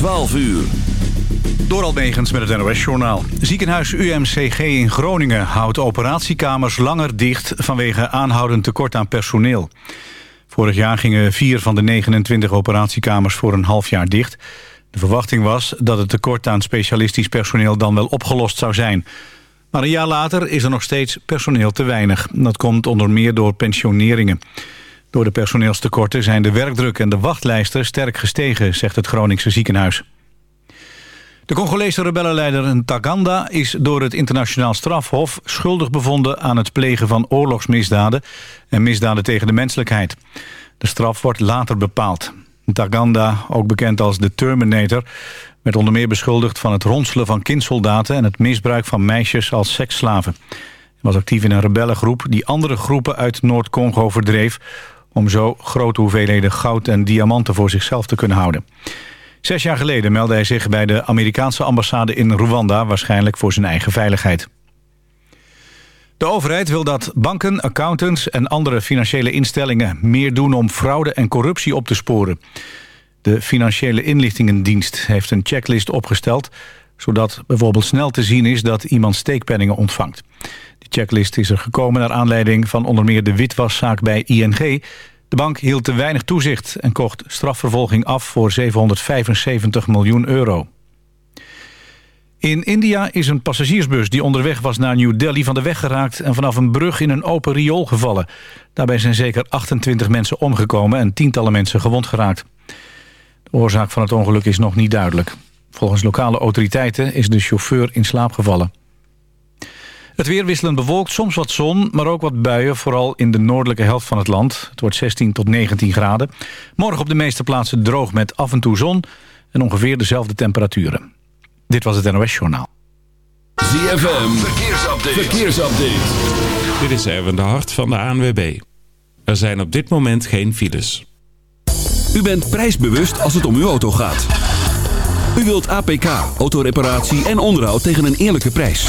12 uur. Door Almegens met het NOS-journaal. Ziekenhuis UMCG in Groningen houdt operatiekamers langer dicht... vanwege aanhoudend tekort aan personeel. Vorig jaar gingen vier van de 29 operatiekamers voor een half jaar dicht. De verwachting was dat het tekort aan specialistisch personeel dan wel opgelost zou zijn. Maar een jaar later is er nog steeds personeel te weinig. Dat komt onder meer door pensioneringen. Door de personeelstekorten zijn de werkdruk en de wachtlijsten sterk gestegen, zegt het Groningse ziekenhuis. De Congolese rebellenleider Ntaganda is door het internationaal strafhof schuldig bevonden aan het plegen van oorlogsmisdaden en misdaden tegen de menselijkheid. De straf wordt later bepaald. Ntaganda, ook bekend als de Terminator, werd onder meer beschuldigd van het ronselen van kindsoldaten en het misbruik van meisjes als seksslaven. Hij was actief in een rebellengroep die andere groepen uit Noord-Congo verdreef om zo grote hoeveelheden goud en diamanten voor zichzelf te kunnen houden. Zes jaar geleden meldde hij zich bij de Amerikaanse ambassade in Rwanda... waarschijnlijk voor zijn eigen veiligheid. De overheid wil dat banken, accountants en andere financiële instellingen... meer doen om fraude en corruptie op te sporen. De Financiële Inlichtingendienst heeft een checklist opgesteld... zodat bijvoorbeeld snel te zien is dat iemand steekpenningen ontvangt. Checklist is er gekomen naar aanleiding van onder meer de witwaszaak bij ING... De bank hield te weinig toezicht en kocht strafvervolging af voor 775 miljoen euro. In India is een passagiersbus die onderweg was naar New Delhi van de weg geraakt... en vanaf een brug in een open riool gevallen. Daarbij zijn zeker 28 mensen omgekomen en tientallen mensen gewond geraakt. De oorzaak van het ongeluk is nog niet duidelijk. Volgens lokale autoriteiten is de chauffeur in slaap gevallen. Het weer wisselend bewolkt, soms wat zon, maar ook wat buien... vooral in de noordelijke helft van het land. Het wordt 16 tot 19 graden. Morgen op de meeste plaatsen droog met af en toe zon... en ongeveer dezelfde temperaturen. Dit was het NOS Journaal. ZFM, verkeersupdate. verkeersupdate. Dit is Erwin de Hart van de ANWB. Er zijn op dit moment geen files. U bent prijsbewust als het om uw auto gaat. U wilt APK, autoreparatie en onderhoud tegen een eerlijke prijs.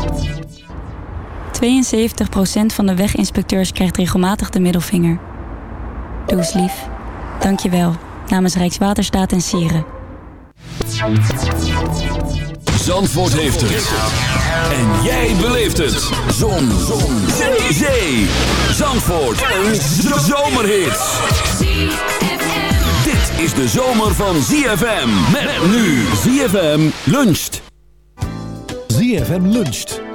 72% van de weginspecteurs krijgt regelmatig de middelvinger. Doe eens lief. Dank je wel. Namens Rijkswaterstaat en Sieren. Zandvoort heeft het. En jij beleeft het. Zon. Zon. Zee. Zee. Zandvoort. Een zomerhit. Dit is de zomer van ZFM. Met nu ZFM luncht. ZFM luncht.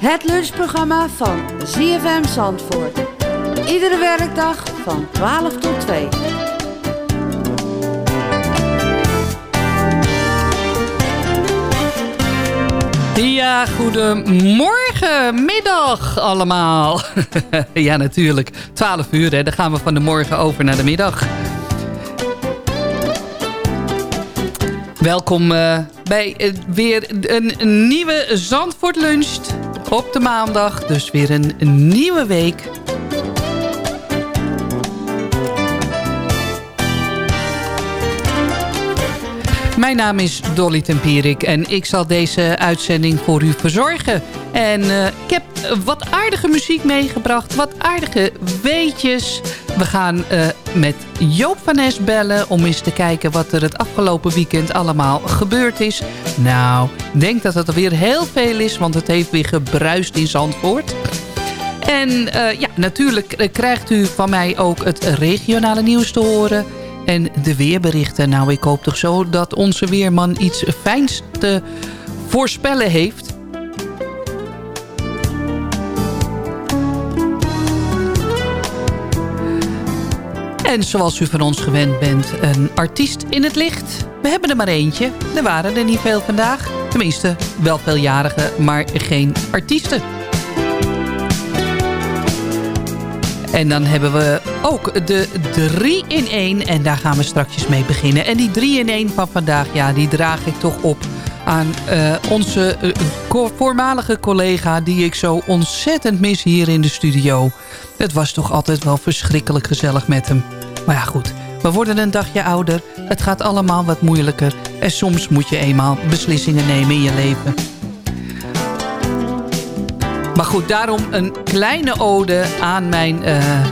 Het lunchprogramma van ZFM Zandvoort. Iedere werkdag van 12 tot 2. Ja, goedemorgen, middag allemaal. ja, natuurlijk. 12 uur, hè. dan gaan we van de morgen over naar de middag. Welkom uh, bij uh, weer een, nieuwe Zandvoort Lunch op de maandag. Dus weer een, nieuwe week. Mijn naam is Dolly Tempierik en ik zal deze uitzending voor u verzorgen. En uh, ik heb wat aardige muziek meegebracht, wat aardige weetjes. We gaan uh, met Joop van Nes bellen om eens te kijken wat er het afgelopen weekend allemaal gebeurd is. Nou, ik denk dat het er weer heel veel is, want het heeft weer gebruist in Zandvoort. En uh, ja, natuurlijk krijgt u van mij ook het regionale nieuws te horen... En de weerberichten. Nou, ik hoop toch zo dat onze weerman iets fijns te voorspellen heeft. En zoals u van ons gewend bent, een artiest in het licht. We hebben er maar eentje. Er waren er niet veel vandaag. Tenminste, wel veeljarigen, maar geen artiesten. En dan hebben we ook de 3 in 1. En daar gaan we straks mee beginnen. En die 3 in 1 van vandaag, ja, die draag ik toch op aan uh, onze uh, voormalige collega... die ik zo ontzettend mis hier in de studio. Het was toch altijd wel verschrikkelijk gezellig met hem. Maar ja, goed. We worden een dagje ouder. Het gaat allemaal wat moeilijker. En soms moet je eenmaal beslissingen nemen in je leven. Maar goed, daarom een kleine ode aan mijn, uh,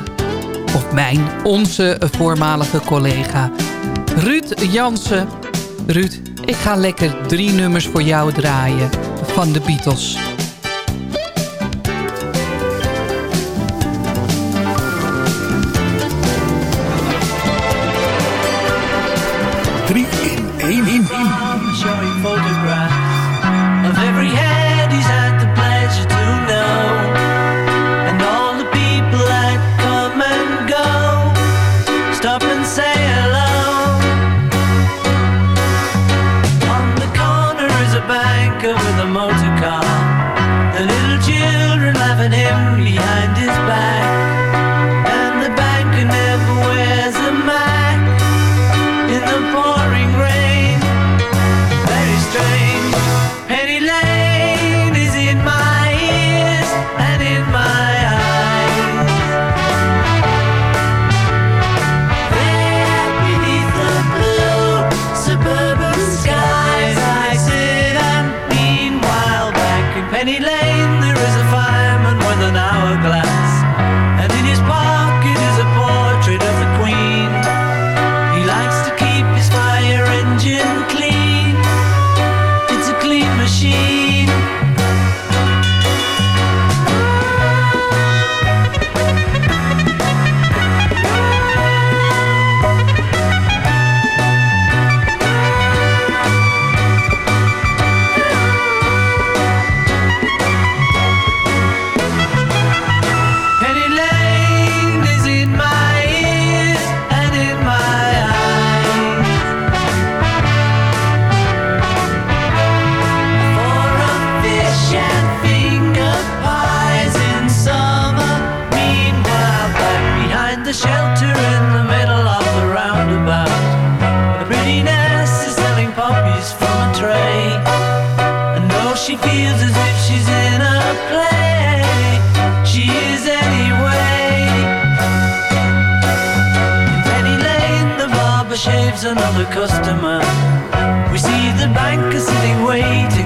of mijn, onze voormalige collega Ruud Jansen. Ruud, ik ga lekker drie nummers voor jou draaien van de Beatles. She feels as if she's in a play, she is anyway. In Penny Lane, the barber shaves another customer. We see the banker sitting waiting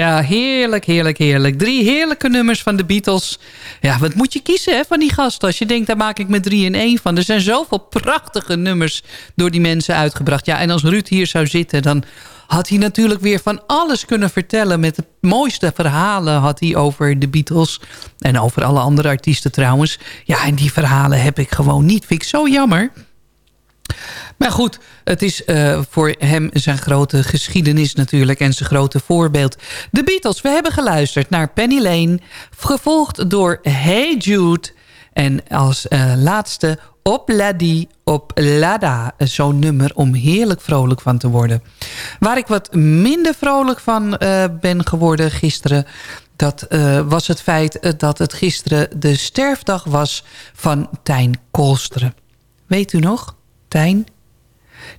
Ja, heerlijk, heerlijk, heerlijk. Drie heerlijke nummers van de Beatles. Ja, wat moet je kiezen hè, van die gasten? Als je denkt, daar maak ik met drie in één van. Er zijn zoveel prachtige nummers door die mensen uitgebracht. Ja, en als Ruud hier zou zitten, dan had hij natuurlijk weer van alles kunnen vertellen. Met de mooiste verhalen had hij over de Beatles. En over alle andere artiesten trouwens. Ja, en die verhalen heb ik gewoon niet. Vind ik zo jammer. Maar goed, het is uh, voor hem zijn grote geschiedenis natuurlijk... en zijn grote voorbeeld. De Beatles, we hebben geluisterd naar Penny Lane... gevolgd door Hey Jude... en als uh, laatste Op Ladi Op Lada. Zo'n nummer om heerlijk vrolijk van te worden. Waar ik wat minder vrolijk van uh, ben geworden gisteren... dat was het feit dat het gisteren de sterfdag was van Tijn Koolsteren. Weet u nog,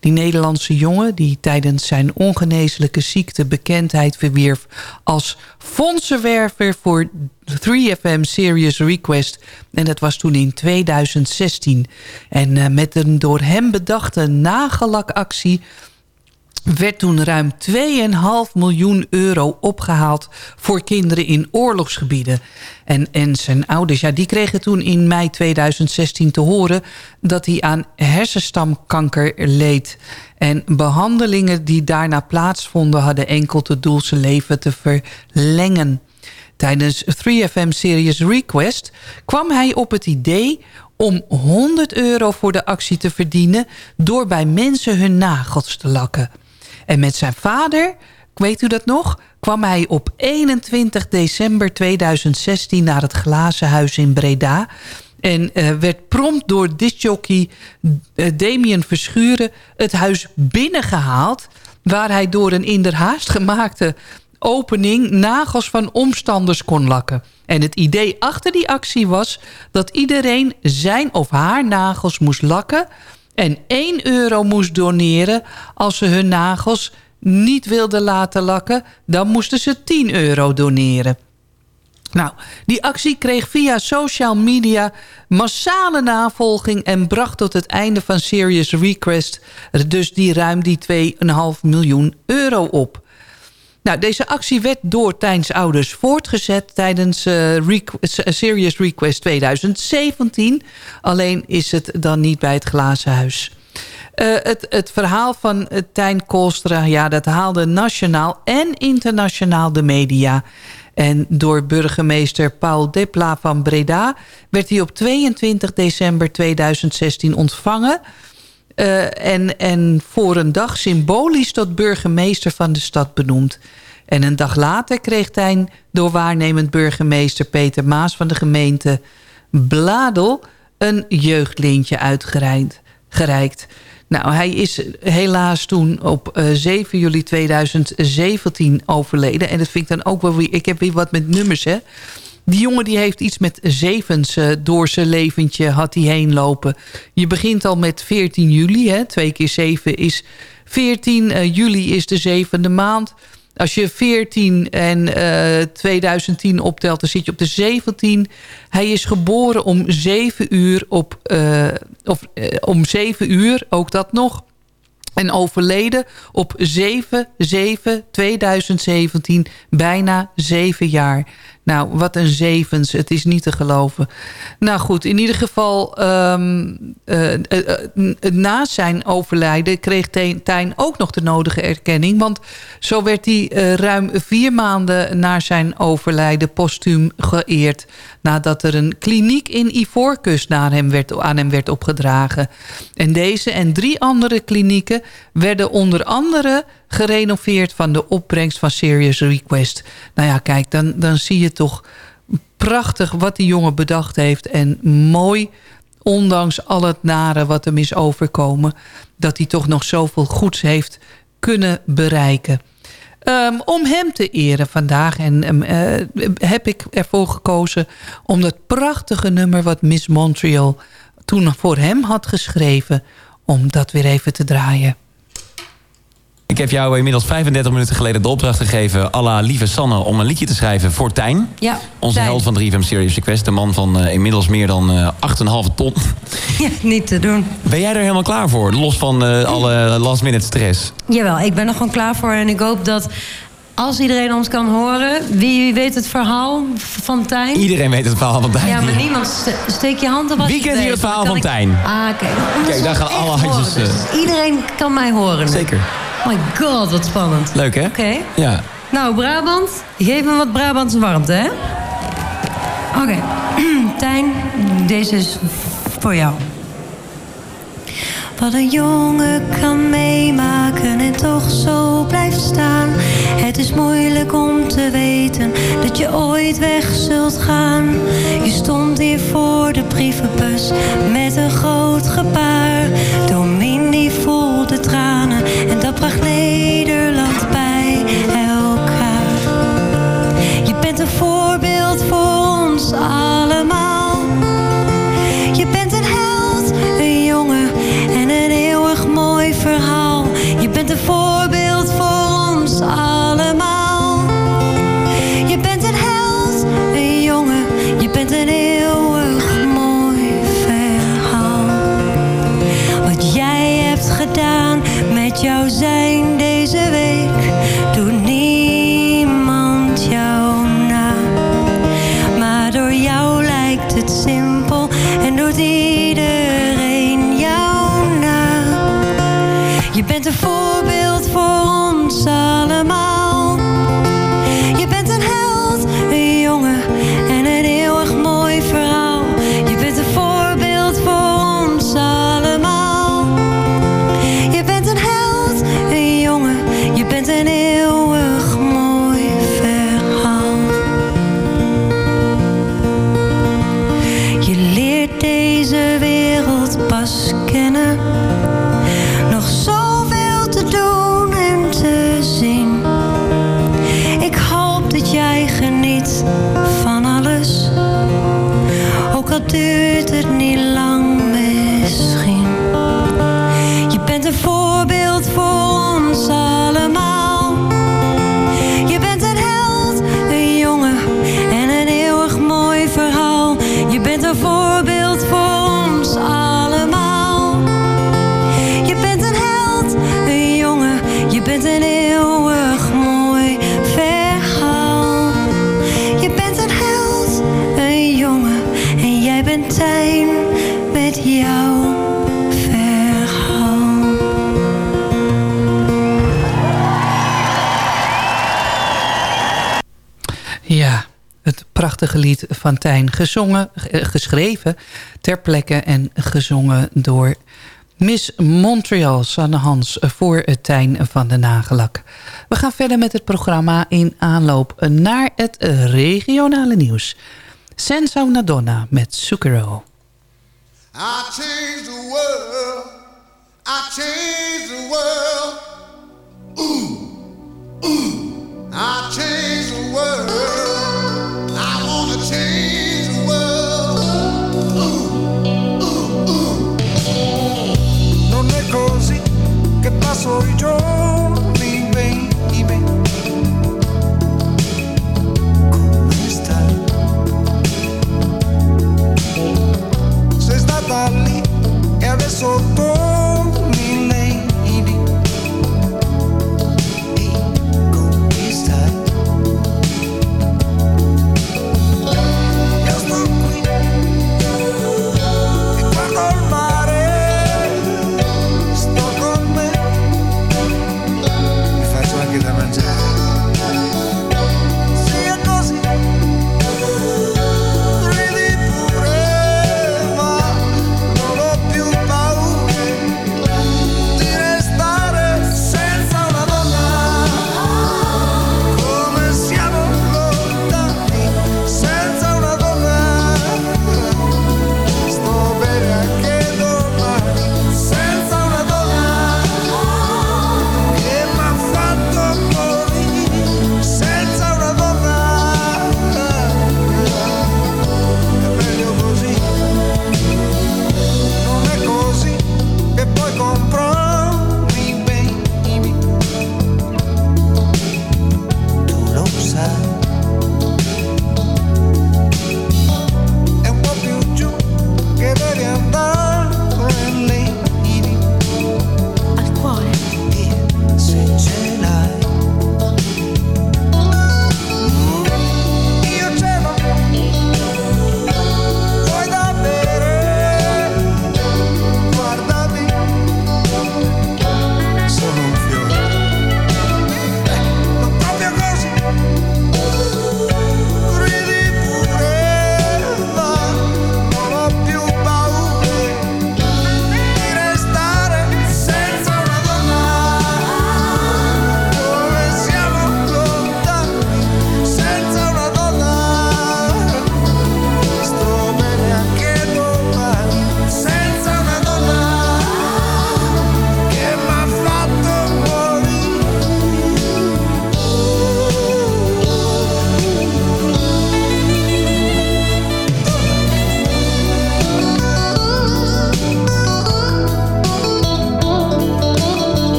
Die Nederlandse jongen die tijdens zijn ongeneeslijke ziekte bekendheid verwierf als fondsenwerver voor 3FM Serious Request. En dat was toen in 2016. En uh, met een door hem bedachte nagellakactie werd toen ruim 2,5 miljoen euro opgehaald voor kinderen in oorlogsgebieden. En, en zijn ouders, ja, die kregen toen in mei 2016 te horen... dat hij aan hersenstamkanker leed. En behandelingen die daarna plaatsvonden... hadden enkel het doel zijn leven te verlengen. Tijdens 3FM Serious Request kwam hij op het idee om 100 euro voor de actie te verdienen... door bij mensen hun nagels te lakken. En met zijn vader, weet u dat nog, kwam hij op 21 december 2016 naar het Glazen Huis in Breda... En uh, werd prompt door discjockey uh, Damien Verschuren het huis binnengehaald... waar hij door een inderhaast gemaakte opening nagels van omstanders kon lakken. En het idee achter die actie was dat iedereen zijn of haar nagels moest lakken en 1 euro moest doneren als ze hun nagels niet wilden laten lakken... dan moesten ze 10 euro doneren. Nou, die actie kreeg via social media massale navolging... en bracht tot het einde van Serious Request... dus die ruim die 2,5 miljoen euro op. Nou, deze actie werd door Tijns ouders voortgezet tijdens uh, Serious Request 2017. Alleen is het dan niet bij het Glazen Huis. Uh, het, het verhaal van Tijn Koolstra, ja, dat haalde nationaal en internationaal de media. En door burgemeester Paul Depla van Breda werd hij op 22 december 2016 ontvangen... Uh, en, en voor een dag symbolisch tot burgemeester van de stad benoemd. En een dag later kreeg hij door waarnemend burgemeester Peter Maas van de gemeente Bladel een jeugdlintje uitgereikt. Nou, hij is helaas toen op uh, 7 juli 2017 overleden. En dat vind ik dan ook wel weer... Ik heb weer wat met nummers, hè. Die jongen die heeft iets met zevens uh, door zijn leventje had hij heen lopen. Je begint al met 14 juli, hè. Twee keer 7 is 14. Uh, juli is de zevende maand. Als je 14 en uh, 2010 optelt, dan zit je op de 17. Hij is geboren om 7 uur op... Of om 7 uur, ook dat nog. En overleden op 7, 7, 2017, bijna 7 jaar. Nou, wat een zevens. Het is niet te geloven. Nou goed, in ieder geval... Um, uh, uh, uh, na zijn overlijden kreeg Tijn ook nog de nodige erkenning. Want zo werd hij ruim vier maanden na zijn overlijden postuum geëerd. Nadat er een kliniek in Ivoorkust naar hem werd, aan hem werd opgedragen. En deze en drie andere klinieken werden onder andere gerenoveerd van de opbrengst van Serious Request. Nou ja, kijk, dan, dan zie je toch prachtig wat die jongen bedacht heeft. En mooi, ondanks al het nare wat hem is overkomen... dat hij toch nog zoveel goeds heeft kunnen bereiken. Um, om hem te eren vandaag en, um, uh, heb ik ervoor gekozen... om dat prachtige nummer wat Miss Montreal toen voor hem had geschreven... om dat weer even te draaien. Ik heb jou inmiddels 35 minuten geleden de opdracht gegeven... alla lieve Sanne om een liedje te schrijven voor Tijn. Ja, Onze held van 3FM Serious Request. De man van eh, inmiddels meer dan eh, 8,5 ton. Niet te doen. Ben jij er helemaal klaar voor? Los van eh, alle last minute stress. Jawel, ik ben er gewoon klaar voor. En ik hoop dat als iedereen ons kan horen, wie weet het verhaal van Tijn? Iedereen weet het verhaal van Tijn. Ja, maar niemand steek je hand op als Wie kent hier het verhaal van. Tijn? Ah, oké. Kijk, daar gaan alle handjes... Dus iedereen kan mij horen. Zeker. Oh my god, wat spannend. Leuk, hè? Oké. Ja. Nou, Brabant. Geef hem wat Brabantse warmte, hè? Oké. Tijn, deze is voor jou. Wat een jongen kan meemaken en toch zo blijft staan. Het is moeilijk om te weten dat je ooit weg zult gaan. Je stond hier voor de brievenbus met een groot gebaar. Domini voelde traan. En dat bracht Nederland bij elkaar. Je bent een voorbeeld voor ons allen. Gezongen, eh, geschreven ter plekke en gezongen door Miss Montreal, Sanne Hans, voor het Tijn van de Nagelak. We gaan verder met het programma in aanloop naar het regionale nieuws. Senza Nadonna met Sucero.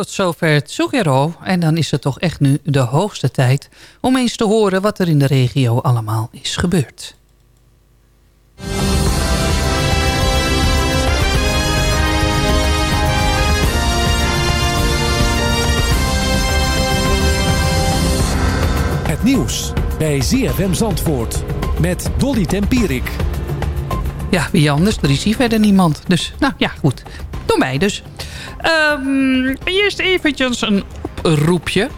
Tot zover het Sugero. En dan is het toch echt nu de hoogste tijd... om eens te horen wat er in de regio allemaal is gebeurd. Het nieuws bij ZFM Zandvoort met Dolly Tempierik. Ja, wie anders? Er is hier verder niemand. Dus, nou ja, goed. Doe mij dus. Ehm, eerst eventjes een oproepje.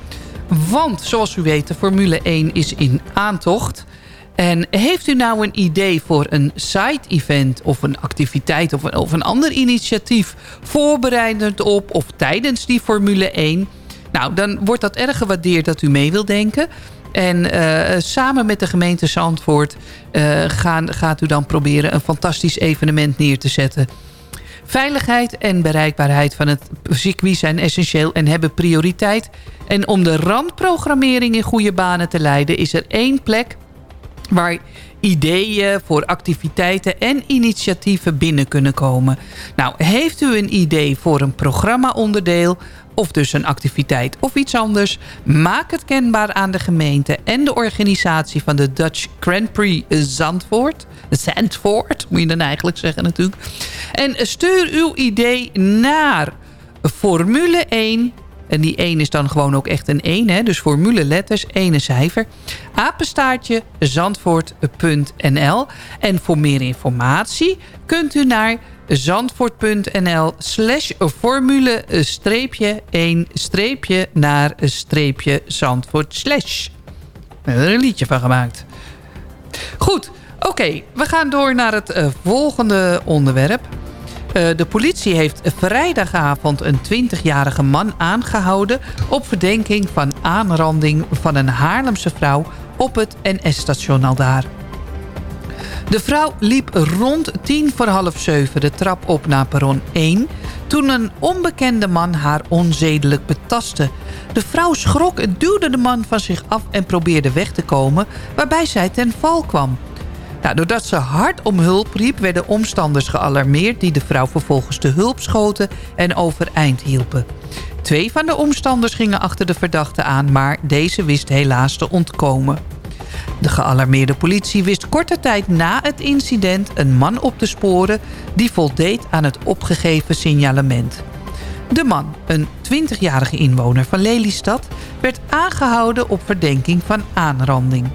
Want, zoals u weet, de Formule 1 is in aantocht. En heeft u nou een idee voor een side-event of een activiteit... Of een, of een ander initiatief voorbereidend op of tijdens die Formule 1... Nou, dan wordt dat erg gewaardeerd dat u mee wilt denken. En eh, samen met de gemeente Zandvoort eh, gaan, gaat u dan proberen een fantastisch evenement neer te zetten. Veiligheid en bereikbaarheid van het circuit zijn essentieel en hebben prioriteit. En om de randprogrammering in goede banen te leiden is er één plek waar ideeën voor activiteiten en initiatieven binnen kunnen komen. Nou, heeft u een idee voor een programma-onderdeel of dus een activiteit of iets anders... maak het kenbaar aan de gemeente en de organisatie van de Dutch Grand Prix Zandvoort. Zandvoort, moet je dan eigenlijk zeggen natuurlijk. En stuur uw idee naar Formule 1 en die 1 is dan gewoon ook echt een 1, hè? dus formule letters, ene cijfer. Apenstaartje zandvoort.nl. En voor meer informatie kunt u naar zandvoort.nl slash formule streepje 1 streepje naar streepje zandvoort slash. We hebben er een liedje van gemaakt. Goed, oké. we gaan door naar het uh, volgende onderwerp. Uh, de politie heeft vrijdagavond een 20-jarige man aangehouden... op verdenking van aanranding van een Haarlemse vrouw op het NS-station aldaar. De vrouw liep rond tien voor half zeven de trap op naar perron 1... toen een onbekende man haar onzedelijk betastte. De vrouw schrok, duwde de man van zich af en probeerde weg te komen... waarbij zij ten val kwam. Nou, doordat ze hard om hulp riep, werden omstanders gealarmeerd... die de vrouw vervolgens de hulp schoten en overeind hielpen. Twee van de omstanders gingen achter de verdachte aan... maar deze wist helaas te ontkomen. De gealarmeerde politie wist korte tijd na het incident... een man op te sporen die voldeed aan het opgegeven signalement. De man, een 20-jarige inwoner van Lelystad... werd aangehouden op verdenking van aanranding.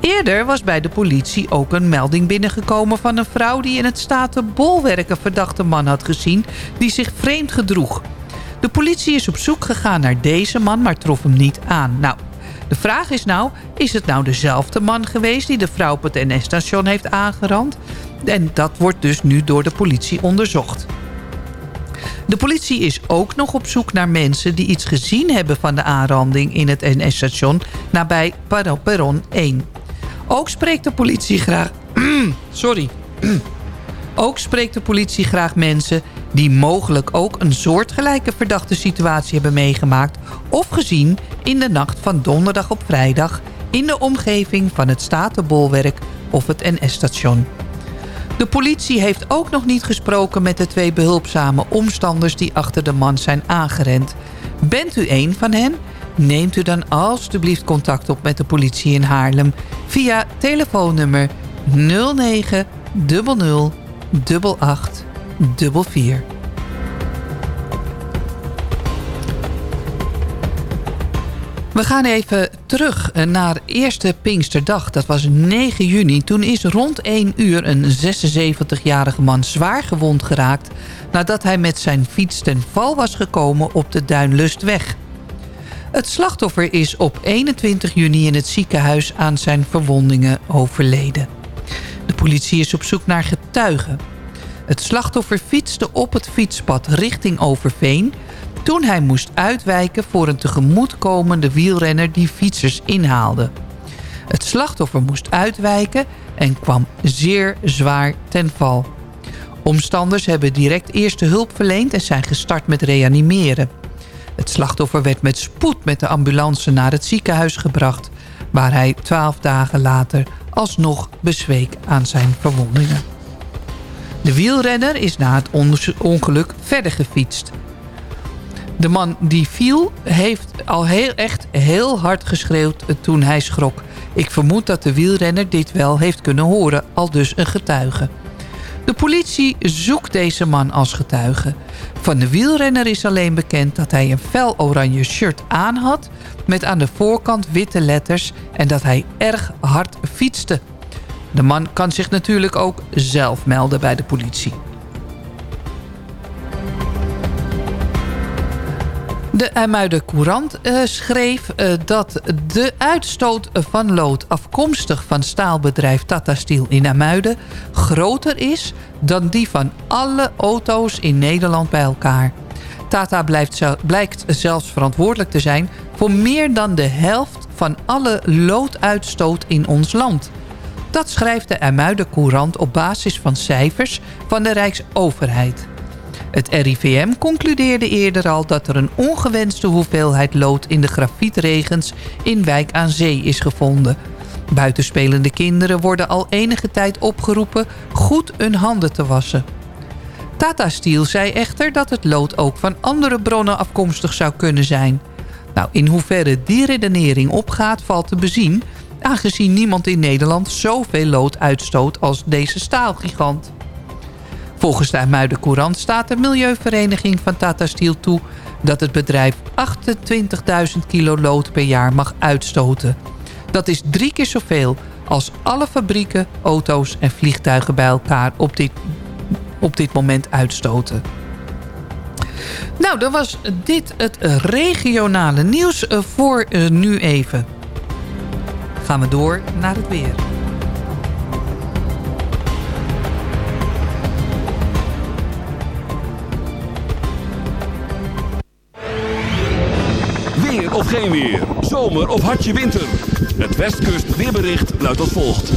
Eerder was bij de politie ook een melding binnengekomen van een vrouw... die in het Statenbolwerk een verdachte man had gezien die zich vreemd gedroeg. De politie is op zoek gegaan naar deze man, maar trof hem niet aan. Nou, de vraag is nou, is het nou dezelfde man geweest... die de vrouw op het NS-station heeft aangerand? En dat wordt dus nu door de politie onderzocht. De politie is ook nog op zoek naar mensen die iets gezien hebben van de aanranding in het NS-station nabij perron 1. Ook spreekt de politie graag... Sorry. ook spreekt de politie graag mensen die mogelijk ook een soortgelijke verdachte situatie hebben meegemaakt... of gezien in de nacht van donderdag op vrijdag... in de omgeving van het Statenbolwerk of het NS-station. De politie heeft ook nog niet gesproken met de twee behulpzame omstanders... die achter de man zijn aangerend. Bent u een van hen? Neemt u dan alstublieft contact op met de politie in Haarlem... via telefoonnummer 09 00 88 44. We gaan even terug naar eerste Pinksterdag. Dat was 9 juni. Toen is rond 1 uur een 76-jarige man zwaar gewond geraakt... nadat hij met zijn fiets ten val was gekomen op de Duinlustweg. Het slachtoffer is op 21 juni in het ziekenhuis aan zijn verwondingen overleden. De politie is op zoek naar getuigen. Het slachtoffer fietste op het fietspad richting Overveen... toen hij moest uitwijken voor een tegemoetkomende wielrenner die fietsers inhaalde. Het slachtoffer moest uitwijken en kwam zeer zwaar ten val. Omstanders hebben direct eerste hulp verleend en zijn gestart met reanimeren. Het slachtoffer werd met spoed met de ambulance naar het ziekenhuis gebracht... waar hij twaalf dagen later alsnog bezweek aan zijn verwondingen. De wielrenner is na het ongeluk verder gefietst. De man die viel heeft al heel, echt heel hard geschreeuwd toen hij schrok. Ik vermoed dat de wielrenner dit wel heeft kunnen horen, al dus een getuige. De politie zoekt deze man als getuige. Van de wielrenner is alleen bekend dat hij een fel oranje shirt aan had... met aan de voorkant witte letters en dat hij erg hard fietste. De man kan zich natuurlijk ook zelf melden bij de politie. De IJmuiden Courant uh, schreef uh, dat de uitstoot van lood afkomstig van staalbedrijf Tata Steel in IJmuiden groter is dan die van alle auto's in Nederland bij elkaar. Tata blijkt zelfs verantwoordelijk te zijn voor meer dan de helft van alle looduitstoot in ons land. Dat schrijft de IJmuiden Courant op basis van cijfers van de Rijksoverheid. Het RIVM concludeerde eerder al dat er een ongewenste hoeveelheid lood in de grafietregens in Wijk aan Zee is gevonden. Buitenspelende kinderen worden al enige tijd opgeroepen goed hun handen te wassen. Tata Steel zei echter dat het lood ook van andere bronnen afkomstig zou kunnen zijn. Nou, in hoeverre die redenering opgaat valt te bezien... aangezien niemand in Nederland zoveel lood uitstoot als deze staalgigant. Volgens de IJmuiden Courant staat de milieuvereniging van Tata Steel toe... dat het bedrijf 28.000 kilo lood per jaar mag uitstoten. Dat is drie keer zoveel als alle fabrieken, auto's en vliegtuigen bij elkaar op dit, op dit moment uitstoten. Nou, dan was dit het regionale nieuws voor nu even. Gaan we door naar het weer. Geen weer. Zomer of hartje winter. Het Westkust weerbericht luidt als volgt.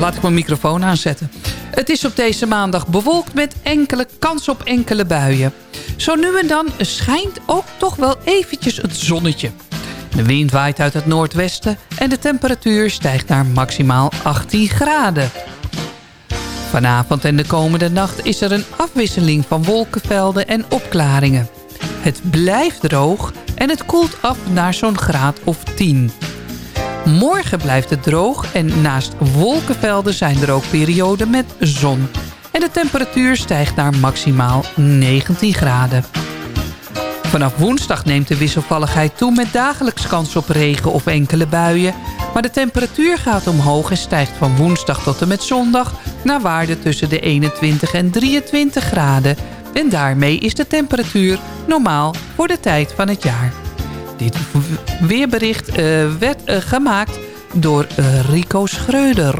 Laat ik mijn microfoon aanzetten. Het is op deze maandag bewolkt met enkele kans op enkele buien. Zo nu en dan schijnt ook toch wel eventjes het zonnetje. De wind waait uit het noordwesten en de temperatuur stijgt naar maximaal 18 graden. Vanavond en de komende nacht is er een afwisseling van wolkenvelden en opklaringen. Het blijft droog en het koelt af naar zo'n graad of 10. Morgen blijft het droog en naast wolkenvelden zijn er ook perioden met zon. En de temperatuur stijgt naar maximaal 19 graden. Vanaf woensdag neemt de wisselvalligheid toe met dagelijks kans op regen of enkele buien. Maar de temperatuur gaat omhoog en stijgt van woensdag tot en met zondag... naar waarde tussen de 21 en 23 graden. En daarmee is de temperatuur normaal voor de tijd van het jaar. Dit weerbericht uh, werd uh, gemaakt door uh, Rico Schreuder.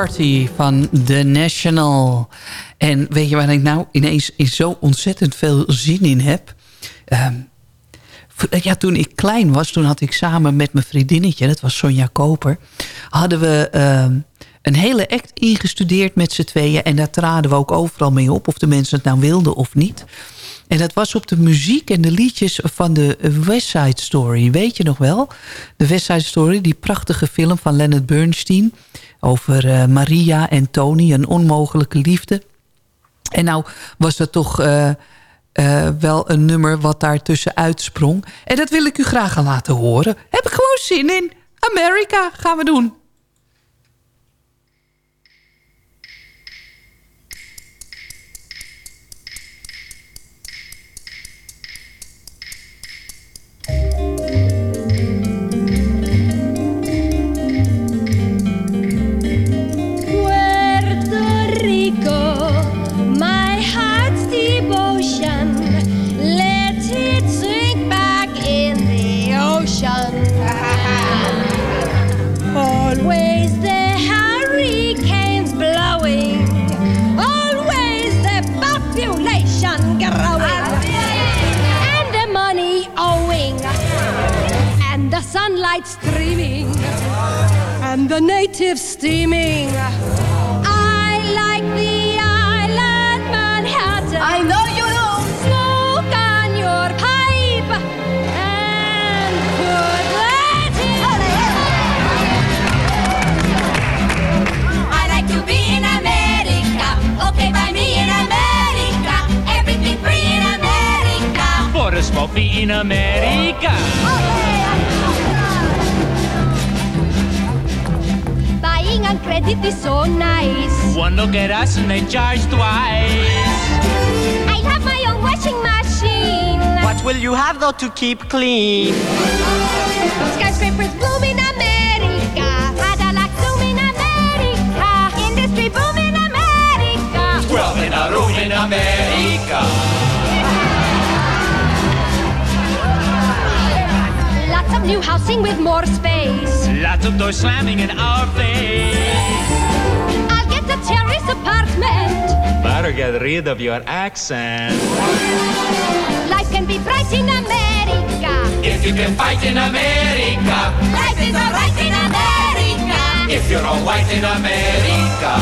Party van The National. En weet je waar ik nou ineens zo ontzettend veel zin in heb? Ehm, v- ja, toen ik klein was, toen had ik samen met mijn vriendinnetje... dat was Sonja Koper... hadden we ehm, een hele act ingestudeerd met z'n tweeën... en daar traden we ook overal mee op... of de mensen het nou wilden of niet... En dat was op de muziek en de liedjes van de West Side Story. Weet je nog wel? De West Side Story, die prachtige film van Leonard Bernstein... over eh, Maria en Tony, een onmogelijke liefde. En nou was dat toch eh, eh, wel een nummer wat daar tussen uitsprong. En dat wil ik u graag gaan laten horen. Heb ik gewoon zin in. Amerika gaan we doen. And the sunlight streaming and the natives steaming. I like the island Manhattan. I know you do. Smoke on your pipe and put that I like to be in America. Okay, by me in America. Everything free in America. For a smoke me in America. Buying credit is so nice. One look at us and they charge twice. I have my own washing machine. What will you have though to keep clean? Skyscrapers bloom in America. Cadillacs zoom in America. Industry boom in America. Twelve in a room in America. Lots of new housing with more space. Lots of doors slamming in our face. Apartment. Better get rid of your accent. Life can be bright in America. If you can fight in America. Life is alright in America. If you're all white in America.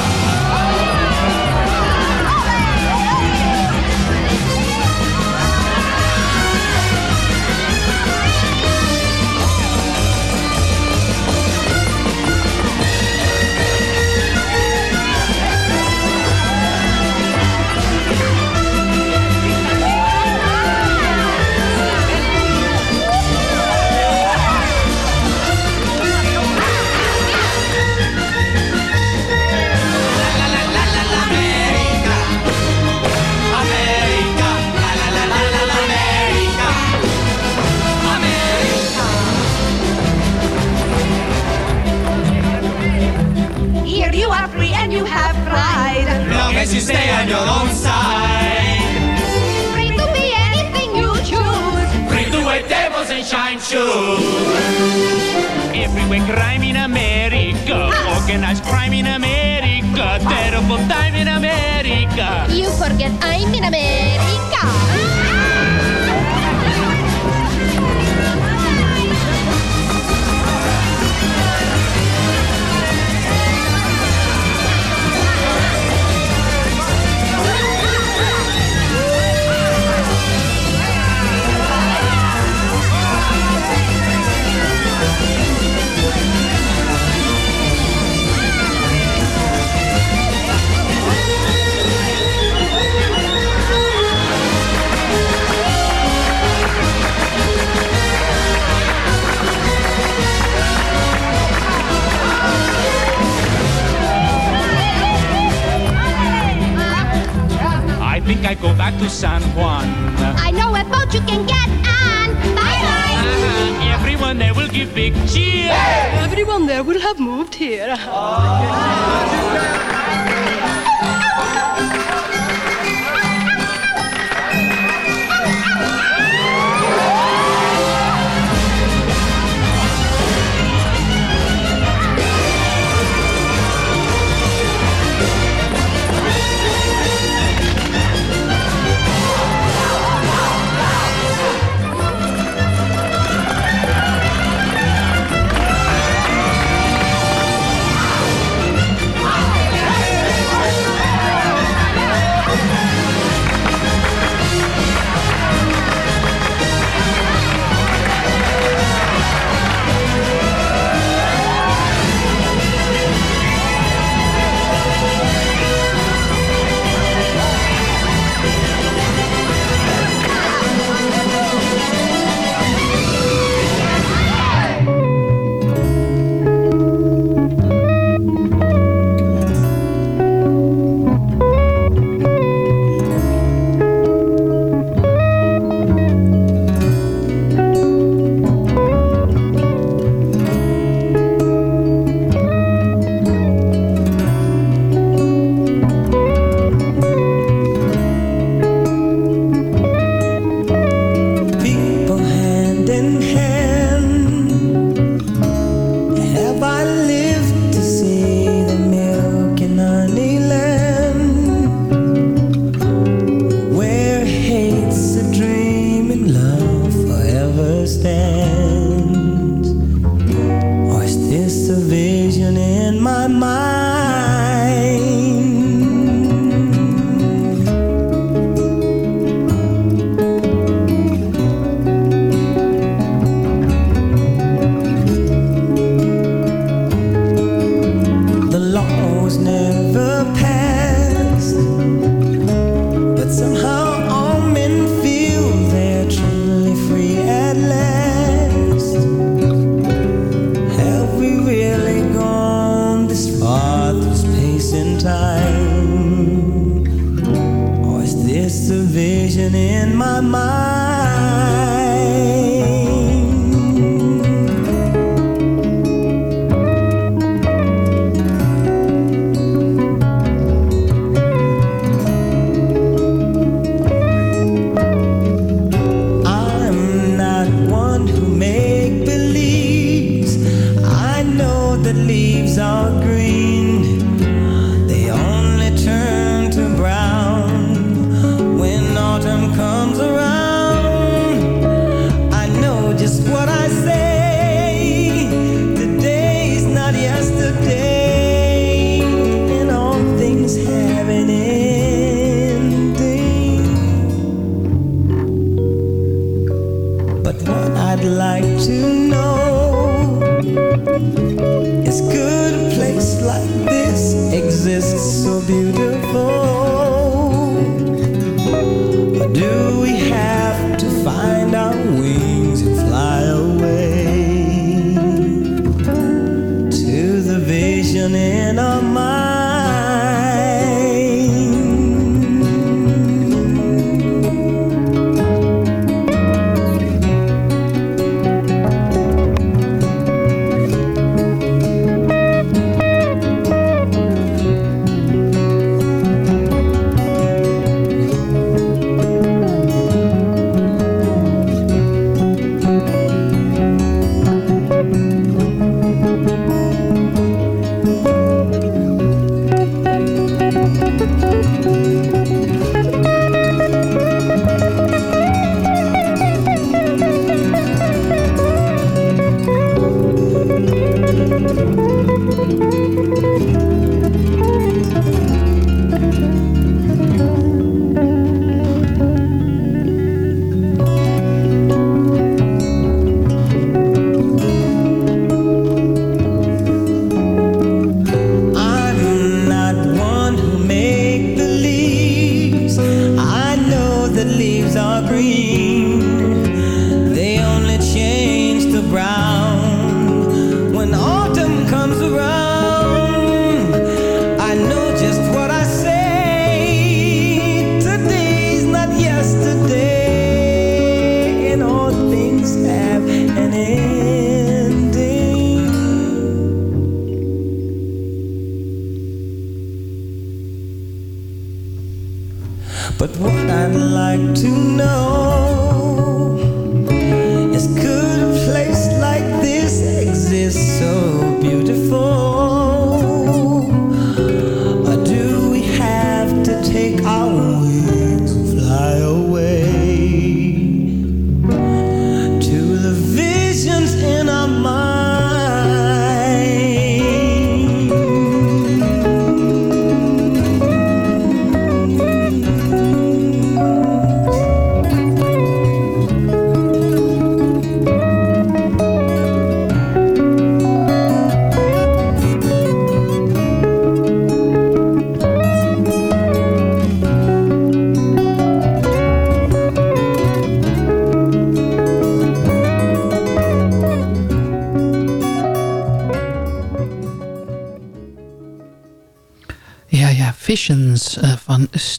As you stay on your own side. Free to be anything you choose. Free to wear devils and shine shoes. Everywhere crime in America. Organized crime in America. Terrible time in America. You forget I'm in America. I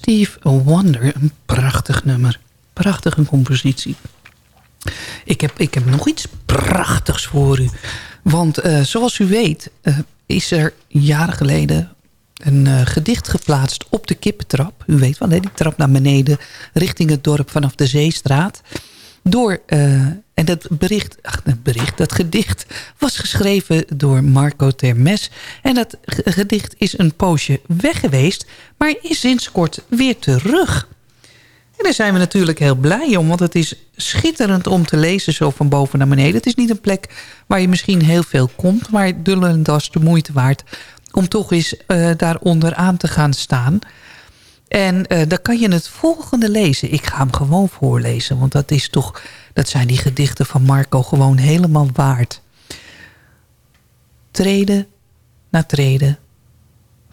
Steve Wonder. Een prachtig nummer. Prachtige compositie. Ik heb, ik heb nog iets prachtigs voor u. Want eh, zoals u weet eh, is er jaren geleden een eh, gedicht geplaatst op de kippentrap. U weet wel, hè, die trap naar beneden richting het dorp vanaf de Zeestraat. Door, dat bericht, ach, dat bericht, dat gedicht was geschreven door Marco Termes. En dat gedicht is een poosje weg geweest, maar is sinds kort weer terug. En daar zijn we natuurlijk heel blij om, want het is schitterend om te lezen zo van boven naar beneden. Het is niet een plek waar je misschien heel veel komt, maar Dullendas de moeite waard om toch eens eh, daaronder aan te gaan staan. En eh, dan kan je het volgende lezen. Ik ga hem gewoon voorlezen, want dat is toch, dat zijn die gedichten van Marco gewoon helemaal waard. Treden naar treden,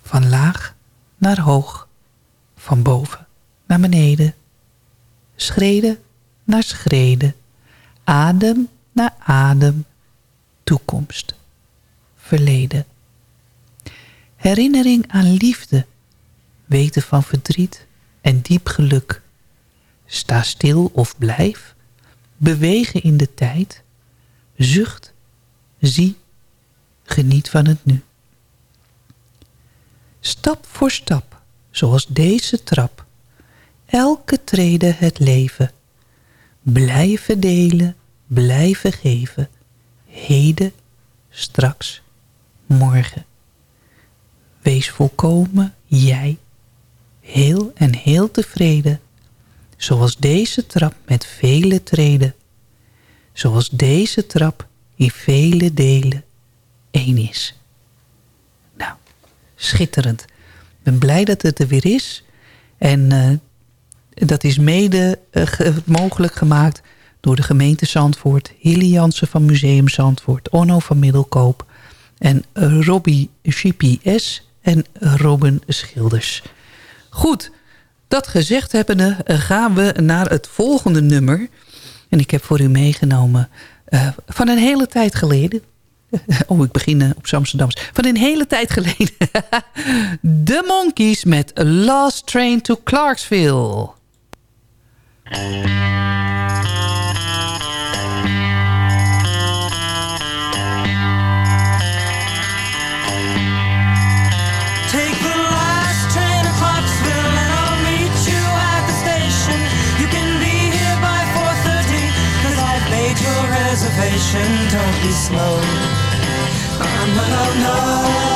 van laag naar hoog, van boven naar beneden, schreden naar schreden, adem naar adem, toekomst, verleden. Herinnering aan liefde, weten van verdriet en diep geluk. Sta stil of blijf, bewegen in de tijd, zucht, zie, geniet van het nu. Stap voor stap, zoals deze trap, elke trede het leven. Blijven delen, blijven geven, heden, straks, morgen. Wees volkomen jij, heel en heel tevreden, zoals deze trap met vele treden, zoals deze trap in vele delen één is. Nou, schitterend. Ik ben blij dat het er weer is. En eh, dat is mede eh, ge- mogelijk gemaakt door de gemeente Zandvoort... Hilly Jansen van Museum Zandvoort, Onno van Middelkoop... en Robbie Shippy S. en Robin Schilders. Goed, dat gezegd hebbende eh, gaan we naar het volgende nummer. En ik heb voor u meegenomen eh, van een hele tijd geleden... Oh, ik begin eh, op Amsterdams. Van een hele tijd geleden. De Monkeys met Last Train to Clarksville. patient, don't be slow. I'm alone, no.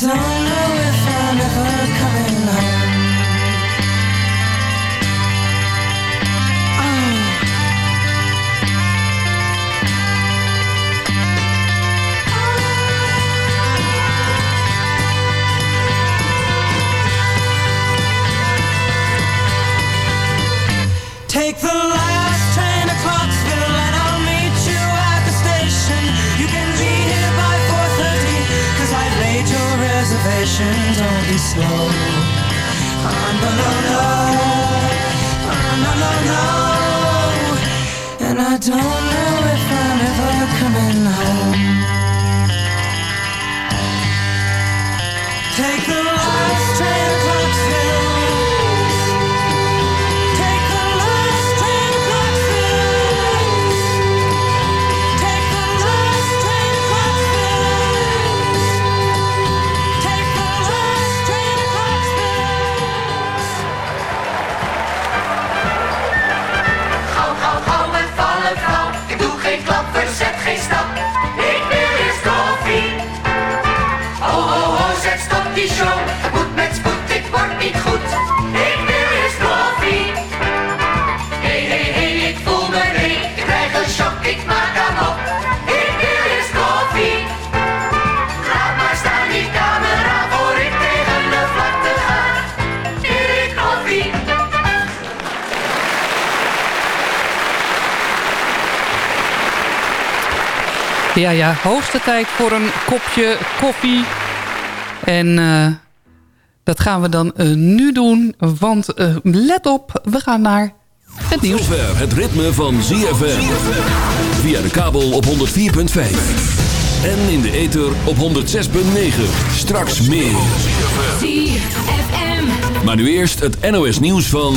Don't know if I'm ever coming home. Hoogste tijd voor een kopje koffie. En eh, dat gaan we dan eh, nu doen. Want eh, let op, we gaan naar het nieuws. Zover het ritme van ZFM. Via de kabel op 104.5. En in de ether op 106.9. Straks meer. Maar nu eerst het NOS nieuws van...